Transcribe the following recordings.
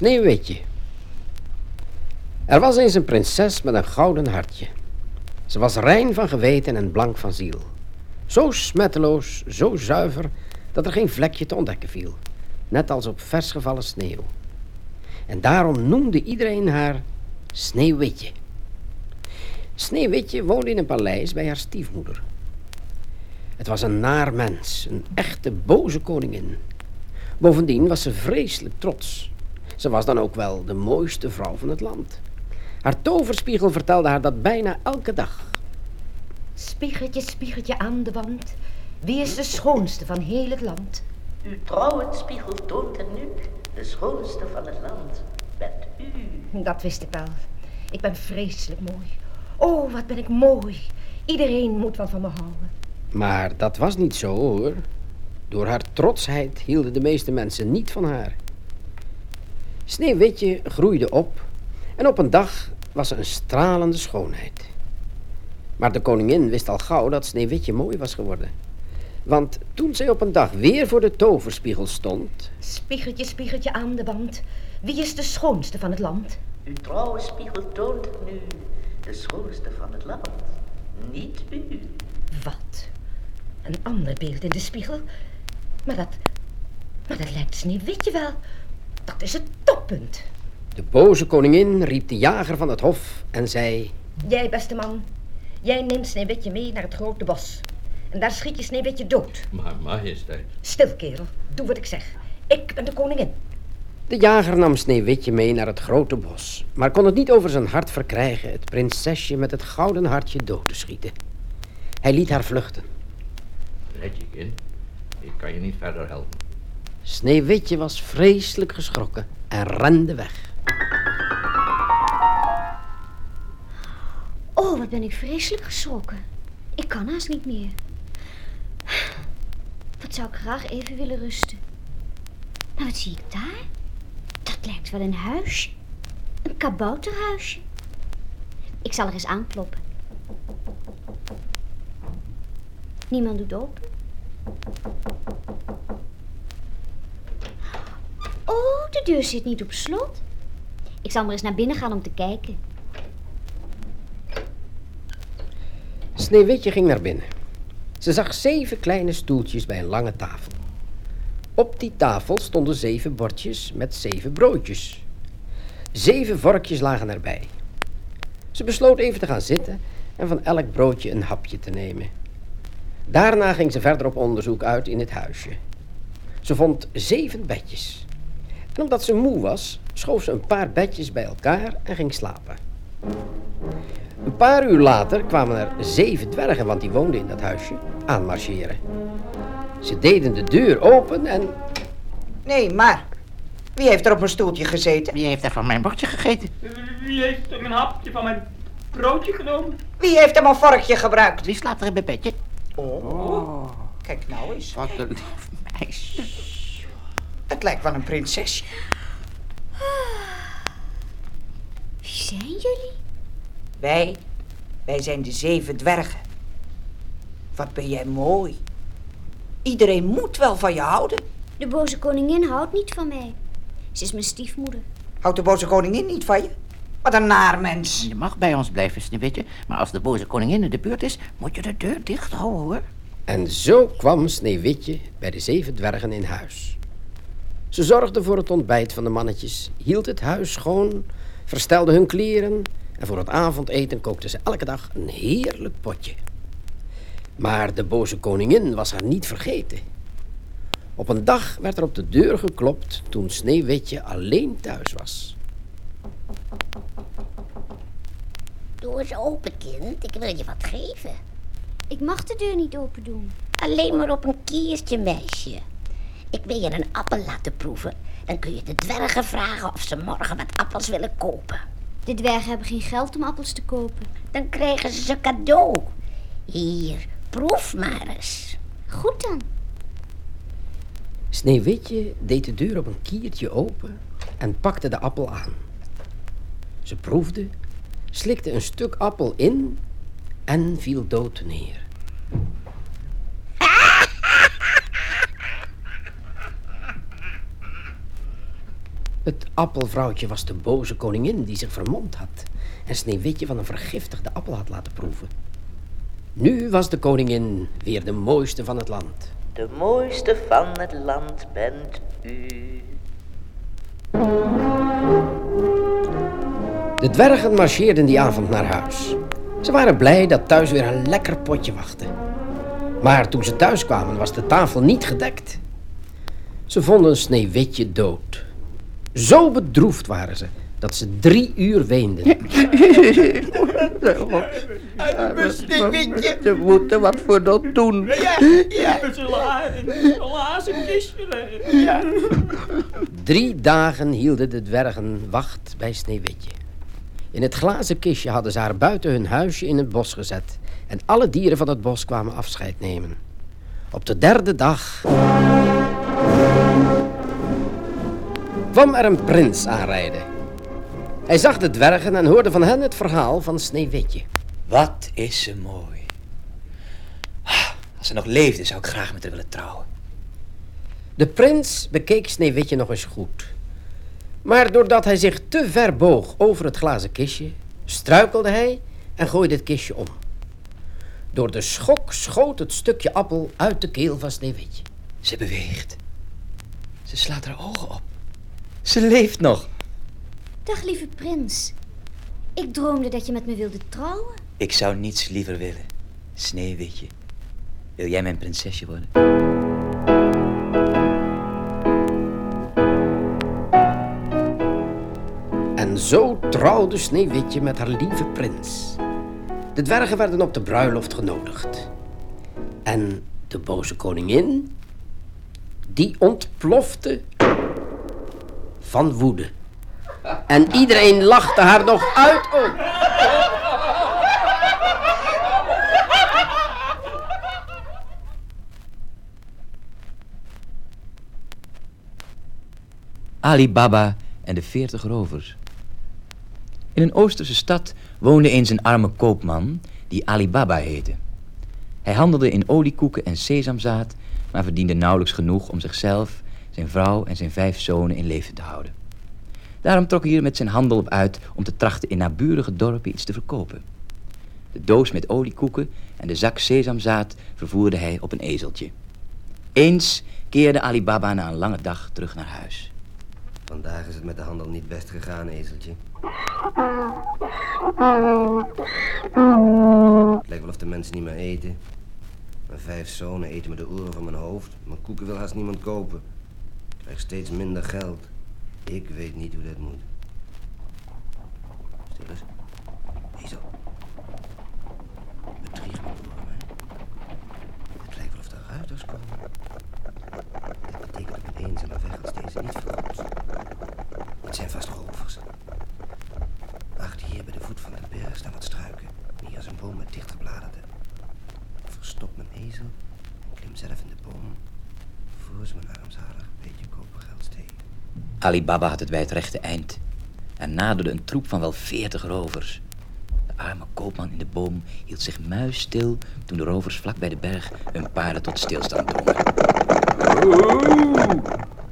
Sneeuwwitje. Er was eens een prinses met een gouden hartje. Ze was rein van geweten en blank van ziel. Zo smetteloos, zo zuiver, dat er geen vlekje te ontdekken viel. Net als op vers gevallen sneeuw. En daarom noemde iedereen haar Sneeuwwitje. Sneeuwwitje woonde in een paleis bij haar stiefmoeder. Het was een naar mens, een echte boze koningin. Bovendien was ze vreselijk trots. Ze was dan ook wel de mooiste vrouw van het land. Haar toverspiegel vertelde haar dat bijna elke dag. Spiegeltje, spiegeltje aan de wand. Wie is de schoonste van heel het land? Uw trouwe spiegel toont er nu de schoonste van het land. Bent u. Dat wist ik wel. Ik ben vreselijk mooi. Oh, wat ben ik mooi. Iedereen moet wel van me houden. Maar dat was niet zo hoor. Door haar trotsheid hielden de meeste mensen niet van haar. Sneeuwwitje groeide op en op een dag was ze een stralende schoonheid. Maar de koningin wist al gauw dat Sneeuwwitje mooi was geworden. Want toen zij op een dag weer voor de toverspiegel stond... Spiegeltje, spiegeltje aan de wand. Wie is de schoonste van het land? Uw trouwe spiegel toont er nu de schoonste van het land. Niet u. Wat? Een ander beeld in de spiegel? Maar dat... Maar dat lijkt Sneeuwwitje wel. Dat is het De boze koningin riep de jager van het hof en zei... Jij, beste man, jij neemt Sneeuwwitje mee naar het grote bos. En daar schiet je Sneeuwwitje dood. Maar majesteit. Stil, kerel. Doe wat ik zeg. Ik ben de koningin. De jager nam Sneeuwwitje mee naar het grote bos, maar kon het niet over zijn hart verkrijgen het prinsesje met het gouden hartje dood te schieten. Hij liet haar vluchten. Red je kind. Ik kan je niet verder helpen. Sneeuwwitje was vreselijk geschrokken en rende weg. Oh, wat ben ik vreselijk geschrokken. Ik kan haast niet meer. Wat zou ik graag even willen rusten. Nou, wat zie ik daar? Dat lijkt wel een huisje. Een kabouterhuisje. Ik zal er eens aankloppen. Niemand doet open. Oh, de deur zit niet op slot. Ik zal maar eens naar binnen gaan om te kijken. Sneeuwwitje ging naar binnen. Ze zag zeven kleine stoeltjes bij een lange tafel. Op die tafel stonden zeven bordjes met zeven broodjes. Zeven vorkjes lagen erbij. Ze besloot even te gaan zitten en van elk broodje een hapje te nemen. Daarna ging ze verder op onderzoek uit in het huisje. Ze vond zeven bedjes. En omdat ze moe was, schoof ze een paar bedjes bij elkaar en ging slapen. Een paar uur later kwamen er zeven dwergen, want die woonden in dat huisje, aanmarcheren. Ze deden de deur open en Nee, maar. Wie heeft er op een stoeltje gezeten? Wie heeft er van mijn bordje gegeten? Wie heeft er een hapje van mijn broodje genomen? Wie heeft hem een vorkje gebruikt? Wie slaapt er in mijn bedje? Oh. Kijk nou eens. Wat een lief meisje. Het lijkt wel een prinsesje. Wie zijn jullie? Wij, wij zijn de zeven dwergen. Wat ben jij mooi. Iedereen moet wel van je houden. De boze koningin houdt niet van mij. Ze is mijn stiefmoeder. Houdt de boze koningin niet van je? Wat een naar mens. Je mag bij ons blijven, Sneeuwwitje. Maar als de boze koningin in de buurt is, moet je de deur dicht houden, hoor. En zo kwam Sneeuwwitje bij de zeven dwergen in huis. Ze zorgde voor het ontbijt van de mannetjes, hield het huis schoon, verstelde hun kleren en voor het avondeten kookte ze elke dag een heerlijk potje. Maar de boze koningin was haar niet vergeten. Op een dag werd er op de deur geklopt toen Sneeuwwitje alleen thuis was. Doe eens open, kind. Ik wil je wat geven. Ik mag de deur niet open doen. Alleen maar op een kiertje, meisje. Ik wil je een appel laten proeven. Dan kun je de dwergen vragen of ze morgen wat appels willen kopen. De dwergen hebben geen geld om appels te kopen. Dan krijgen ze ze cadeau. Hier, proef maar eens. Goed dan. Sneeuwwitje deed de deur op een kiertje open en pakte de appel aan. Ze proefde, slikte een stuk appel in en viel dood neer. Het appelvrouwtje was de boze koningin die zich vermomd had en Sneeuwwitje van een vergiftigde appel had laten proeven. Nu was de koningin weer de mooiste van het land. De mooiste van het land bent u. De dwergen marcheerden die avond naar huis. Ze waren blij dat thuis weer een lekker potje wachtte. Maar toen ze thuis kwamen was de tafel niet gedekt. Ze vonden Sneeuwwitje dood. Zo bedroefd waren ze dat ze drie uur weenden. Ze moeten wat voor dat doen. Ja. Drie dagen hielden de dwergen wacht bij Sneeuwwitje. In het glazen kistje hadden ze haar buiten hun huisje in het bos gezet. En alle dieren van het bos kwamen afscheid nemen. Op de derde dag kwam er een prins aanrijden. Hij zag de dwergen en hoorde van hen het verhaal van Sneeuwwitje. Wat is ze mooi. Ah, Als ze nog leefde, zou ik graag met haar willen trouwen. De prins bekeek Sneeuwwitje nog eens goed. Maar doordat hij zich te ver boog over het glazen kistje, struikelde hij en gooide het kistje om. Door de schok schoot het stukje appel uit de keel van Sneeuwwitje. Ze beweegt. Ze slaat haar ogen op. Ze leeft nog. Dag, lieve prins. Ik droomde dat je met me wilde trouwen. Ik zou niets liever willen. Sneeuwwitje. Wil jij mijn prinsesje worden? En zo trouwde Sneeuwwitje met haar lieve prins. De dwergen werden op de bruiloft genodigd. En de boze koningin, die ontplofte van woede. En iedereen lachte haar nog uit ook. Ali Baba en de veertig rovers. In een Oosterse stad woonde eens een arme koopman die Ali Baba heette. Hij handelde in oliekoeken en sesamzaad, maar verdiende nauwelijks genoeg om zichzelf, zijn vrouw en zijn vijf zonen in leven te houden. Daarom trok hij er met zijn handel op uit om te trachten in naburige dorpen iets te verkopen. De doos met oliekoeken en de zak sesamzaad vervoerde hij op een ezeltje. Eens keerde Ali Baba na een lange dag terug naar huis. Vandaag is het met de handel niet best gegaan, ezeltje. Het lijkt wel of de mensen niet meer eten. Mijn vijf zonen eten me de oren van mijn hoofd. Mijn koeken wil haast niemand kopen. Krijg steeds minder geld. Ik weet niet hoe dat moet. Stil eens. Ezel. Bedrieg me door me. Het lijkt wel of er ruiters komen. Dat betekent dat mijn eenzame weg als deze niet vergroot. Het zijn vast rovers. Achter hier bij de voet van de berg staan wat struiken. Hier is een boom met dichte bladeren. Ik verstop mijn ezel en klim zelf in de boom. Voor ze mijn armzalig beetje kopergeld steken. Ali Baba had het bij het rechte eind en naderde een troep van wel veertig rovers. De arme koopman in de boom hield zich muisstil toen de rovers vlak bij de berg hun paarden tot stilstand drongen. Ho,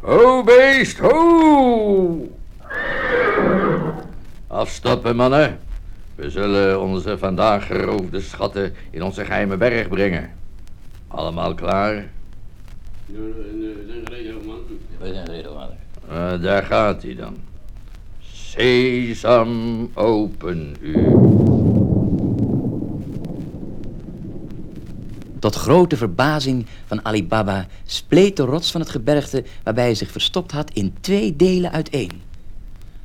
ho beest, ho! Afstappen, mannen. We zullen onze vandaag geroofde schatten in onze geheime berg brengen. Allemaal klaar? We zijn reden, man. Eh, daar gaat hij dan. Sesam, open u. Tot grote verbazing van Ali Baba spleet de rots van het gebergte waarbij hij zich verstopt had in twee delen uiteen.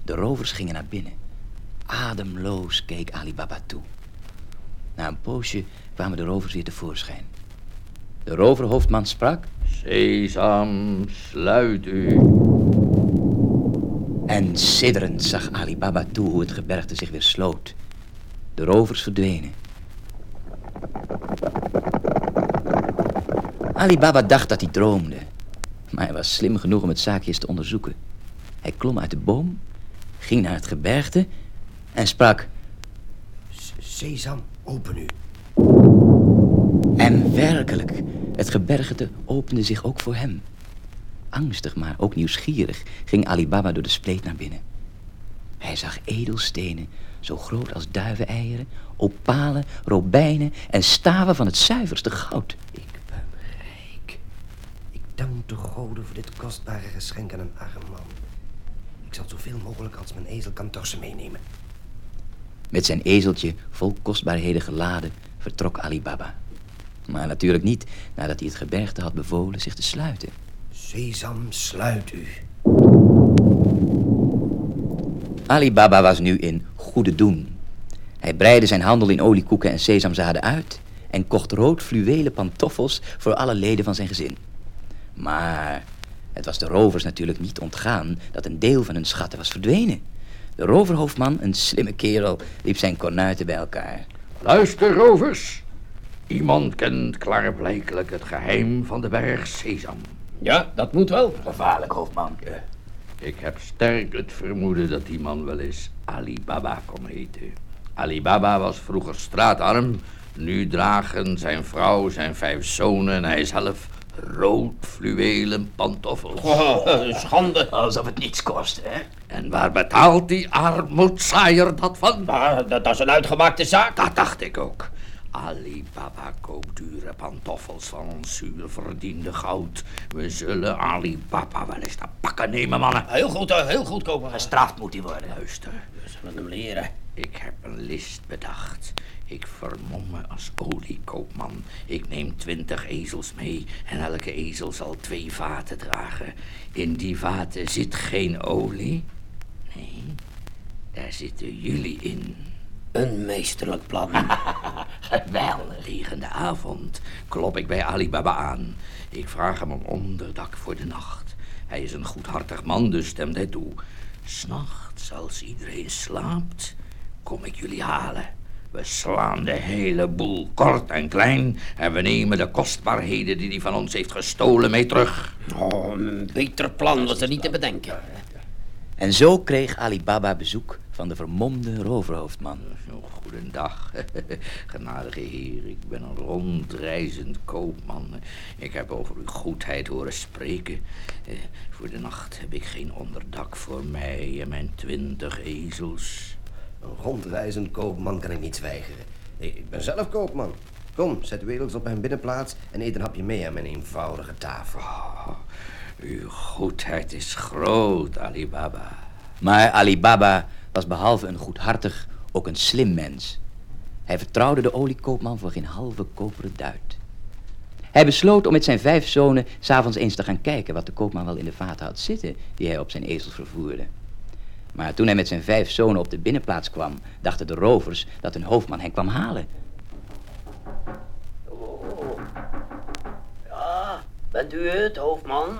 De rovers gingen naar binnen. Ademloos keek Ali Baba toe. Na een poosje kwamen de rovers weer tevoorschijn. De roverhoofdman sprak Sesam, sluit u. en sidderend zag Ali Baba toe hoe het gebergte zich weer sloot. De rovers verdwenen. Ali Baba dacht dat hij droomde. Maar hij was slim genoeg om het zaakje eens te onderzoeken. Hij klom uit de boom, ging naar het gebergte en sprak. Sesam, open u. En werkelijk, het gebergte opende zich ook voor hem. Angstig, maar ook nieuwsgierig, ging Ali Baba door de spleet naar binnen. Hij zag edelstenen, zo groot als duiveneieren, opalen, robijnen en staven van het zuiverste goud. Ik ben rijk. Ik dank de goden voor dit kostbare geschenk aan een arm man. Ik zal zoveel mogelijk als mijn ezel kan torsen meenemen. Met zijn ezeltje vol kostbaarheden geladen vertrok Ali Baba. Maar natuurlijk niet nadat hij het gebergte had bevolen zich te sluiten. Sesam, sluit u. Ali Baba was nu in goede doen. Hij breidde zijn handel in oliekoeken en sesamzaden uit en kocht rood fluwelen pantoffels voor alle leden van zijn gezin. Maar het was de rovers natuurlijk niet ontgaan dat een deel van hun schatten was verdwenen. De roverhoofdman, een slimme kerel, riep zijn kornuiten bij elkaar. Luister, rovers. Iemand kent klaarblijkelijk het geheim van de berg Sesam. Ja, dat moet wel. Gevaarlijk, hoofdman. Ik heb sterk het vermoeden dat die man wel eens Ali Baba kon heten. Ali Baba was vroeger straatarm. Nu dragen zijn vrouw, zijn vijf zonen en hij zelf rood fluwelen pantoffels. Oh, schande. Alsof het niets kost, hè? En waar betaalt die armoedzaaier dat van? Maar dat, dat is een uitgemaakte zaak. Dat dacht ik ook. Ali Baba koopt dure pantoffels van ons zuur verdiende goud. We zullen Ali Baba wel eens te pakken nemen, mannen. Heel goed, eh, heel goed, koper. Gestraft moet hij worden. Luister, We zullen hem leren. ik heb een list bedacht. Ik vermom me als oliekoopman. Ik neem twintig ezels mee en elke ezel zal twee vaten dragen. In die vaten zit geen olie. Nee, daar zitten jullie in. Een meesterlijk plan. Geweldig. Tegen de avond klop ik bij Ali Baba aan. Ik vraag hem om onderdak voor de nacht. Hij is een goedhartig man, dus stemt hij toe. S'nachts, als iedereen slaapt, kom ik jullie halen. We slaan de hele boel kort en klein en we nemen de kostbaarheden die hij van ons heeft gestolen mee terug. Oh, een beter plan was er niet te bedenken. En zo kreeg Ali Baba bezoek van de vermomde roverhoofdman. Goedendag, genadige heer. Ik ben een rondreizend koopman. Ik heb over uw goedheid horen spreken. Eh, voor de nacht heb ik geen onderdak voor mij en mijn twintig ezels. Een rondreizend koopman kan ik niet weigeren. Nee, ik ben zelf koopman. Kom, zet uw edels op mijn binnenplaats en eet een hapje mee aan mijn eenvoudige tafel. Oh, uw goedheid is groot, Ali Baba. Maar Ali Baba was behalve een goedhartig ook een slim mens. Hij vertrouwde de oliekoopman voor geen halve koperen duit. Hij besloot om met zijn vijf zonen s'avonds eens te gaan kijken wat de koopman wel in de vaten had zitten die hij op zijn ezels vervoerde. Maar toen hij met zijn vijf zonen op de binnenplaats kwam, dachten de rovers dat hun hoofdman hen kwam halen. Ja, bent u het, hoofdman?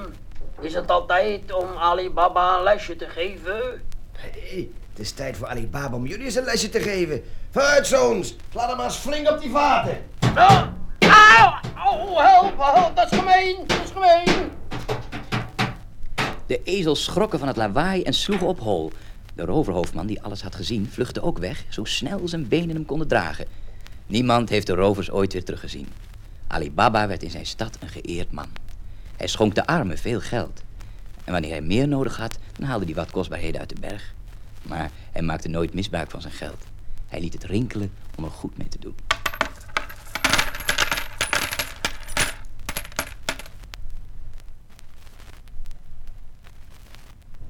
Is het al tijd om Ali Baba een lesje te geven? Hé, het is tijd voor Ali Baba om jullie eens een lesje te geven. Vooruit, zoons. Laat hem maar eens flink op die vaten. Ja. Auw! Auw, help, help, dat is gemeen, dat is gemeen. De ezels schrokken van het lawaai en sloegen op hol. De roverhoofdman, die alles had gezien, vluchtte ook weg, zo snel zijn benen hem konden dragen. Niemand heeft de rovers ooit weer teruggezien. Ali Baba werd in zijn stad een geëerd man. Hij schonk de armen veel geld. En wanneer hij meer nodig had, dan haalde hij wat kostbaarheden uit de berg. Maar hij maakte nooit misbruik van zijn geld. Hij liet het rinkelen om er goed mee te doen.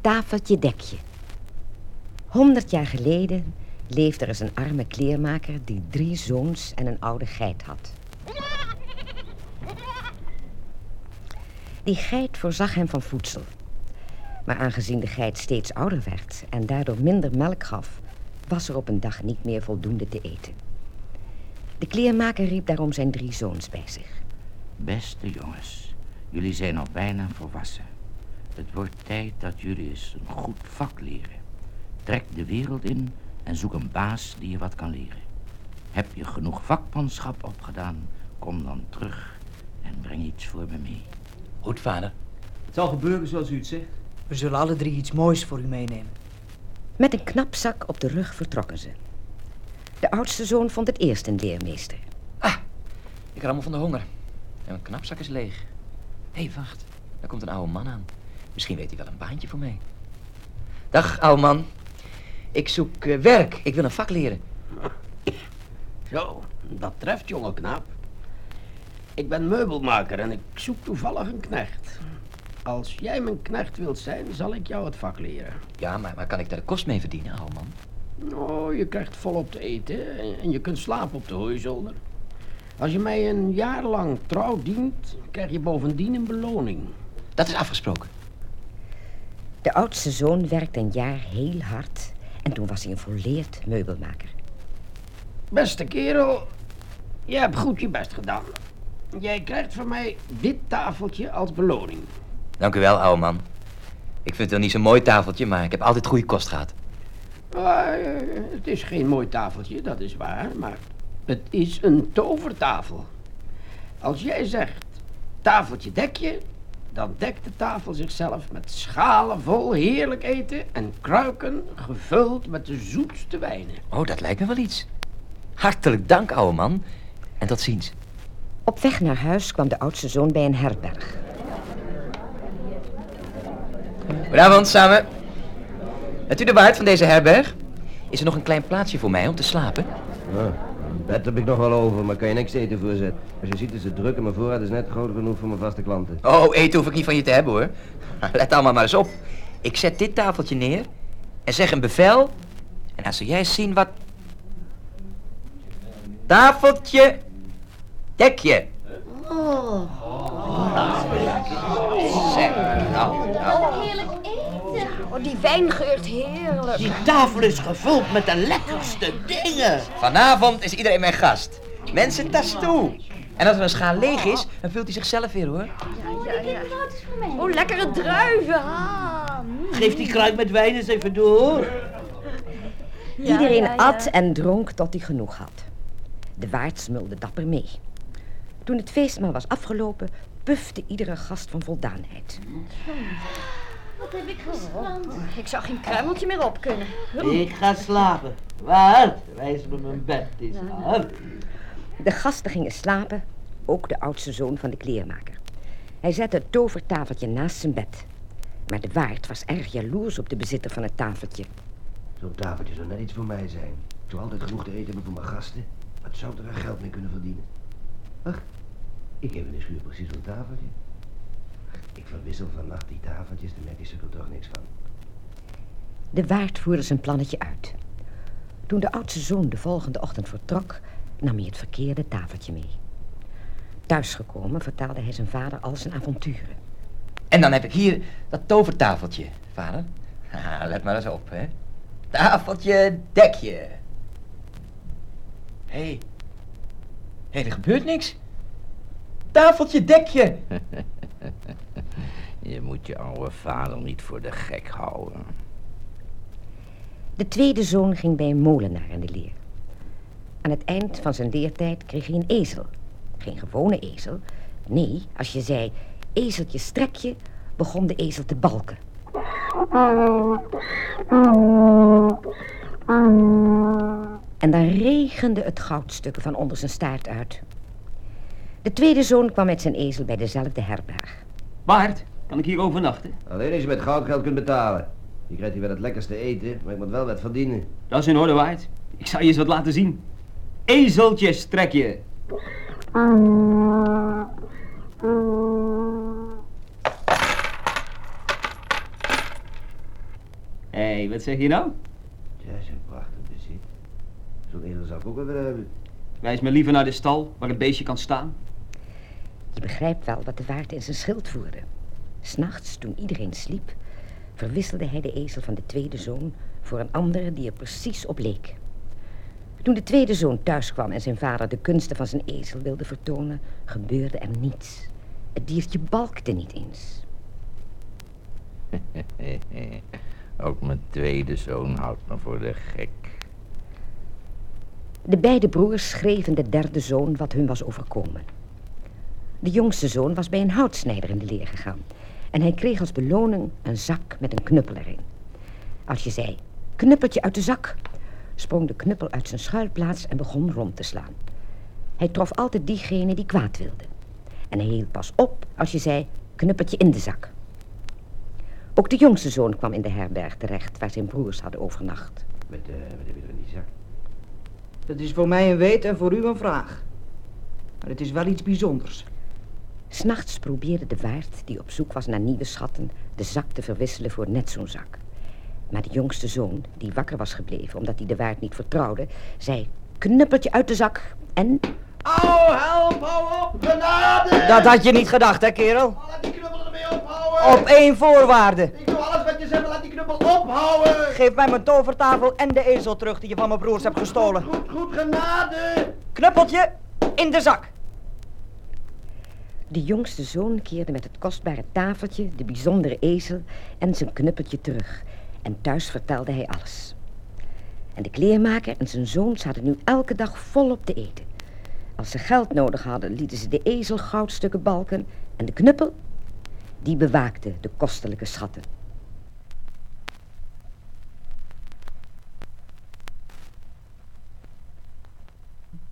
Tafeltje dekje. Honderd jaar geleden leefde er eens een arme kleermaker die drie zoons en een oude geit had. Die geit voorzag hem van voedsel. Maar aangezien de geit steeds ouder werd en daardoor minder melk gaf, was er op een dag niet meer voldoende te eten. De kleermaker riep daarom zijn drie zoons bij zich. Beste jongens, jullie zijn al bijna volwassen. Het wordt tijd dat jullie eens een goed vak leren. Trek de wereld in en zoek een baas die je wat kan leren. Heb je genoeg vakmanschap opgedaan, kom dan terug en breng iets voor me mee. Goed, vader. Het zal gebeuren zoals u het zegt. We zullen alle drie iets moois voor u meenemen. Met een knapzak op de rug vertrokken ze. De oudste zoon vond het eerst een leermeester. Ik rammel van de honger. En mijn knapzak is leeg. Hé, hey, wacht. Daar komt een oude man aan. Misschien weet hij wel een baantje voor mij. Dag, oude man. Ik zoek eh, werk. Ik wil een vak leren. Zo, dat treft, jonge knaap. Ik ben meubelmaker en ik zoek toevallig een knecht. Als jij mijn knecht wilt zijn, zal ik jou het vak leren. Ja, maar, maar kan ik daar de kost mee verdienen, oude man? Oh, je krijgt volop te eten en- en je kunt slapen op de hooizolder. Als je mij een jaar lang trouw dient, krijg je bovendien een beloning. Dat is afgesproken. De oudste zoon werkte een jaar heel hard en toen was hij een volleerd meubelmaker. Beste kerel, je hebt goed je best gedaan. Jij krijgt van mij dit tafeltje als beloning. Dank u wel, oude man. Ik vind het wel niet zo'n mooi tafeltje, maar ik heb altijd goede kost gehad. Eh, het is geen mooi tafeltje, dat is waar, maar het is een tovertafel. Als jij zegt, tafeltje dek je, dan dekt de tafel zichzelf met schalen vol heerlijk eten en kruiken gevuld met de zoetste wijnen. Oh, dat lijkt me wel iets. Hartelijk dank, oude man. En tot ziens. Op weg naar huis kwam de oudste zoon bij een herberg. Goedenavond, samen. Bent u de waard van deze herberg? Is er nog een klein plaatsje voor mij om te slapen? Ja, een bed heb ik nog wel over, maar kan je niks eten voorzetten. Als je ziet is het druk en mijn voorraad is net groot genoeg voor mijn vaste klanten. Oh, eten hoef ik niet van je te hebben, hoor. Let allemaal maar eens op. Ik zet dit tafeltje neer en zeg een bevel. En dan zul jij zien wat... Tafeltje, dekje. Zeg, nou, nou. Oh, die wijn geurt heerlijk. Die tafel is gevuld met de lekkerste dingen. Vanavond is iedereen mijn gast. Mensen, tas toe. En als er een schaal leeg is, dan vult hij zichzelf weer, hoor. Ja, ja. Oh, lekkere druiven. Ah, mm. Geef die kruid met wijn eens even door. Iedereen ja, ja. at en dronk tot hij genoeg had. De waard smulde dapper mee. Toen het feestmaal was afgelopen, pufte iedere gast van voldaanheid. Wat heb ik gestrand. Ik zou geen kruimeltje meer op kunnen. Ik ga slapen. Waar? Wijs me mijn bed aan. De gasten gingen slapen, ook de oudste zoon van de kleermaker. Hij zette het tovertafeltje naast zijn bed. Maar de waard was erg jaloers op de bezitter van het tafeltje. Zo'n tafeltje zou net iets voor mij zijn. Ik zou altijd genoeg te eten hebben voor mijn gasten. Wat zou ik er aan geld mee kunnen verdienen? Ach, ik heb in de schuur precies zo'n tafeltje. Ik verwissel vannacht die tafeltjes, daar merk je er toch niks van. De waard voerde zijn plannetje uit. Toen de oudste zoon de volgende ochtend vertrok, nam hij het verkeerde tafeltje mee. Thuisgekomen vertelde hij zijn vader al zijn avonturen. En dan heb ik hier dat tovertafeltje, vader. Let maar eens op, hè. Tafeltje, dekje. Hé. Hey. Hé, er gebeurt niks. Tafeltje, dekje. Je moet je oude vader niet voor de gek houden. De tweede zoon ging bij een molenaar in de leer. Aan het eind van zijn leertijd kreeg hij een ezel. Geen gewone ezel. Nee, als je zei, ezeltje strek je, begon de ezel te balken. En dan regende het goudstukken van onder zijn staart uit. De tweede zoon kwam met zijn ezel bij dezelfde herberg. Waard, kan ik hier overnachten? Alleen als je met goudgeld kunt betalen. Je krijgt hier wel het lekkerste eten, maar ik moet wel wat verdienen. Dat is in orde waard. Ik zal je eens wat laten zien. Ezeltje strek je. Hé, hey, wat zeg je nou? Ja, zo'n prachtig bezit. Zo'n ezel zou ik ook wel willen hebben. Wijs me liever naar de stal waar het beestje kan staan. Je begrijpt wel wat de waard in zijn schild voerde. S'nachts, toen iedereen sliep, verwisselde hij de ezel van de tweede zoon voor een andere die er precies op leek. Toen de tweede zoon thuis kwam en zijn vader de kunsten van zijn ezel wilde vertonen, gebeurde er niets. Het diertje balkte niet eens. Ook mijn tweede zoon houdt me voor de gek. De beide broers schreven de derde zoon wat hun was overkomen. De jongste zoon was bij een houtsnijder in de leer gegaan. En hij kreeg als beloning een zak met een knuppel erin. Als je zei, knuppeltje uit de zak, sprong de knuppel uit zijn schuilplaats en begon rond te slaan. Hij trof altijd diegene die kwaad wilde. En hij hield pas op als je zei, knuppeltje in de zak. Ook de jongste zoon kwam in de herberg terecht waar zijn broers hadden overnacht. Wat, uh, wat heb in die zak? Dat is voor mij een weet en voor u een vraag. Maar het is wel iets bijzonders. S'nachts probeerde de waard, die op zoek was naar nieuwe schatten, de zak te verwisselen voor net zo'n zak. Maar de jongste zoon, die wakker was gebleven omdat hij de waard niet vertrouwde, zei knuppeltje uit de zak en... Au, help, hou op, genade! Dat had je niet gedacht, hè, kerel? Laat die knuppel ermee ophouden! Op één voorwaarde. Ik doe alles wat je zegt, maar laat die knuppel ophouden! Geef mij mijn tovertafel en de ezel terug die je van mijn broers hebt gestolen. Goed, goed, genade! Knuppeltje in de zak. De jongste zoon keerde met het kostbare tafeltje, de bijzondere ezel en zijn knuppeltje terug. En thuis vertelde hij alles. En de kleermaker en zijn zoons hadden nu elke dag volop te eten. Als ze geld nodig hadden, lieten ze de ezel goudstukken balken en de knuppel, die bewaakte de kostelijke schatten.